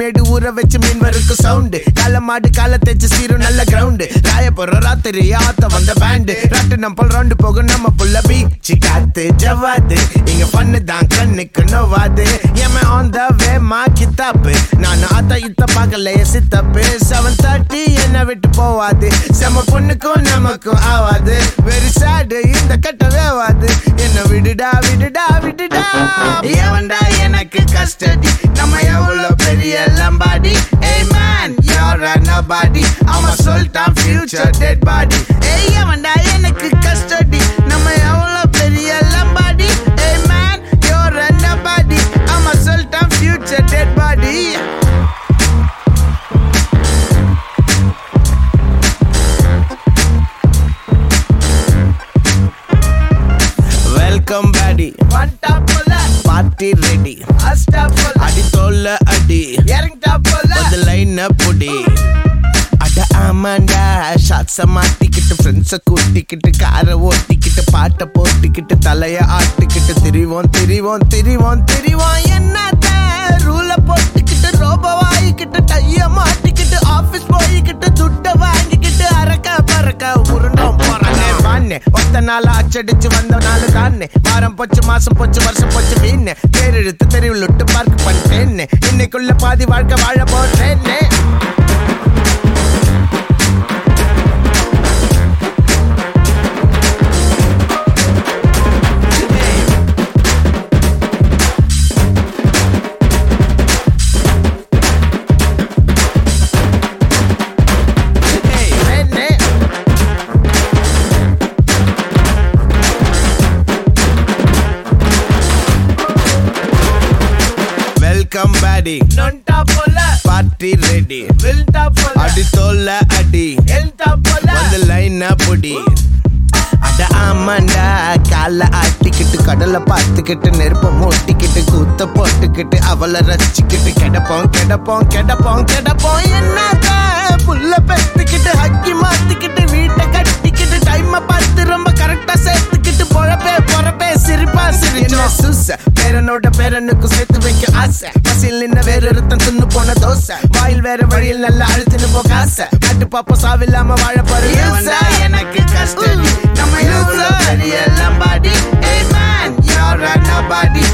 மேடு ஊற வச்சு மின்வருக்கு சவுண்டு கால மாடு கால தைச்சு சீரும் நல்ல கிரவுண்டு ராய போற ராத்திரி ஆத்த வந்த பேண்டு ராட்டு நம்பல் ரவுண்டு போகும் நம்ம புள்ள பீச்சு காத்து ஜவாது இங்க பண்ணு தான் கண்ணுக்கு நோவாது ஏமே ஆன் த வே மா கித்தாப்பு நான் ஆத்த இத்த பார்க்கலையே சித்தப்பு. செவன் தேர்ட்டி என்ன விட்டு போவாது. செம பொண்ணுக்கும் நமக்கும் ஆவாது. வெரி சேடு இந்த கட்டவே ஆவாது என்ன விடுடா விடுடா விடுடா. எவன்டா எனக்கு கஸ்டடி. நம்ம எவ்வளோ பெரிய லம்பாடி ஏய் மேன் you're a nobody. அவன் சொல்லிட்டான் future dead body. ஏய் எவன்டா எனக்கு கஸ்டடி நம்ம எவ்வளவு பெரிய லம்பாடி ஏய் மேன் you're a nobody. அவன் சொல்லிட்டான் future dead body. வெல்கம் பேடி பார்ட்டி ரெடி அடி தோல்ல அடி. அது லைன் புடி. அட ஆமாண்டா ஷாட்ஸ மாட்டிக்கிட்டு ஃப்ரெண்ட்ஸ கூட்டிக்கிட்டு காரை ஓட்டிக்கிட்டு பாட்டை போட்டுக்கிட்டு தலைய ஆட்டிக்கிட்டு திரிவோம் திரிவோம் திரிவோம் திரிவோம். என்னத்த? ரூல போட்டுக்கிட்டு ரோபோ வாங்கிக்கிட்டு டைய மாட்டிக்கிட்டு ஆபீஸ் போய்கிட்டு துட்ட வாங்கிக்கிட்டு அரக்க பறக்க உருண்டோம் போறானே தானே ஒத்த நாள் அச்சடிச்சு வந்த நாள் தானே வாரம் போச்சு மாசம் போச்சு வருஷம் போச்சு வீணே தேரெழுத்து தெருவில் விட்டு பார்க் பண்ணிட்டேன்னு இன்னைக்குள்ள பாதி வாழ்க்கை வாழ போட்டேன்னு வெல்கம் பேடி பார்ட்டி ரெடி அடி தோல்ல அடி. வந்து லைன் புடி. அட ஆமாண்டா கால ஆட்டிக்கிட்டு கடலை பார்த்துக்கிட்டு நெருப்ப மூட்டிக்கிட்டு கூத்த போட்டுக்கிட்டு அவளை ரசிச்சுக்கிட்டு கிடப்போம் கிடப்போம் கிடப்போம் கிடப்போம். என்னத புல்ல பெத்துக்கிட்டு ஹக்கி மாத்திக்கிட்டு வீட்டை என்னோட பேரனுக்கும் சேர்த்து வைக்க ஆசை. பசியில் நின்ன வேற ஒருத்தன் தின்னு போன தோசை. வாயில் வேற வழியில் நல்லா அழுத்துன்னு போக ஆசை கட்டு பாப்பா சாவில்லாம வாழ பாரு எனக்கு கஷ்டம். நம்ம எல்லாம் பாடி? ஏ மேன் யார் பாடி